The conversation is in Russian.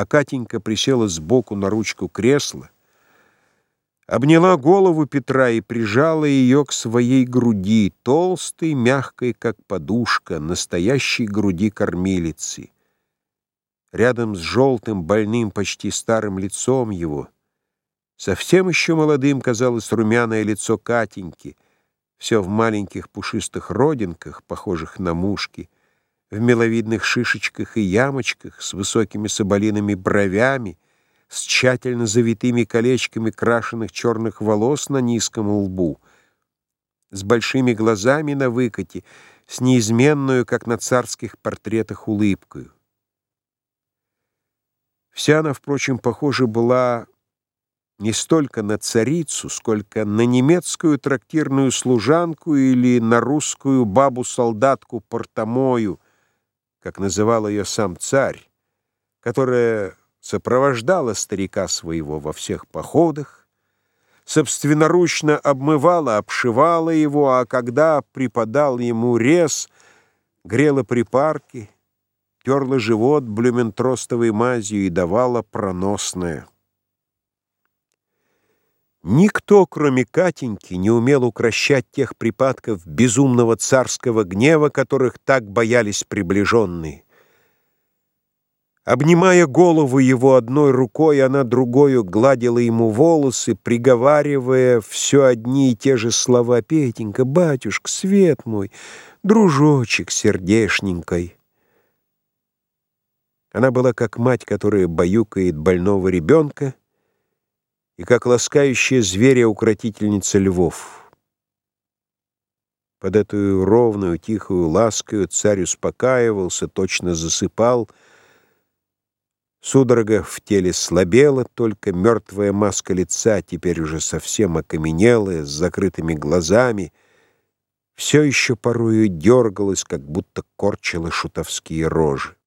а Катенька присела сбоку на ручку кресла, обняла голову Петра и прижала ее к своей груди, толстой, мягкой, как подушка, настоящей груди кормилицы. Рядом с желтым, больным, почти старым лицом его, совсем еще молодым казалось румяное лицо Катеньки, все в маленьких пушистых родинках, похожих на мушки, в миловидных шишечках и ямочках, с высокими соболиными бровями, с тщательно завитыми колечками крашеных черных волос на низком лбу, с большими глазами на выкате, с неизменную, как на царских портретах, улыбкою. Вся она, впрочем, похожа была не столько на царицу, сколько на немецкую трактирную служанку или на русскую бабу-солдатку Портомою, как называл ее сам царь, которая сопровождала старика своего во всех походах, собственноручно обмывала, обшивала его, а когда преподал ему рез, грела припарки, терла живот блюментростовой мазью и давала проносное. Никто, кроме Катеньки, не умел укращать тех припадков безумного царского гнева, которых так боялись приближенные. Обнимая голову его одной рукой, она другою гладила ему волосы, приговаривая все одни и те же слова «Петенька, батюшка, свет мой, дружочек сердешненькой». Она была как мать, которая баюкает больного ребенка, и как ласкающая зверя-укротительница львов. Под эту ровную, тихую ласкою царь успокаивался, точно засыпал — Судорога в теле слабела, только мертвая маска лица, теперь уже совсем окаменелая, с закрытыми глазами, все еще порою дергалась, как будто корчила шутовские рожи.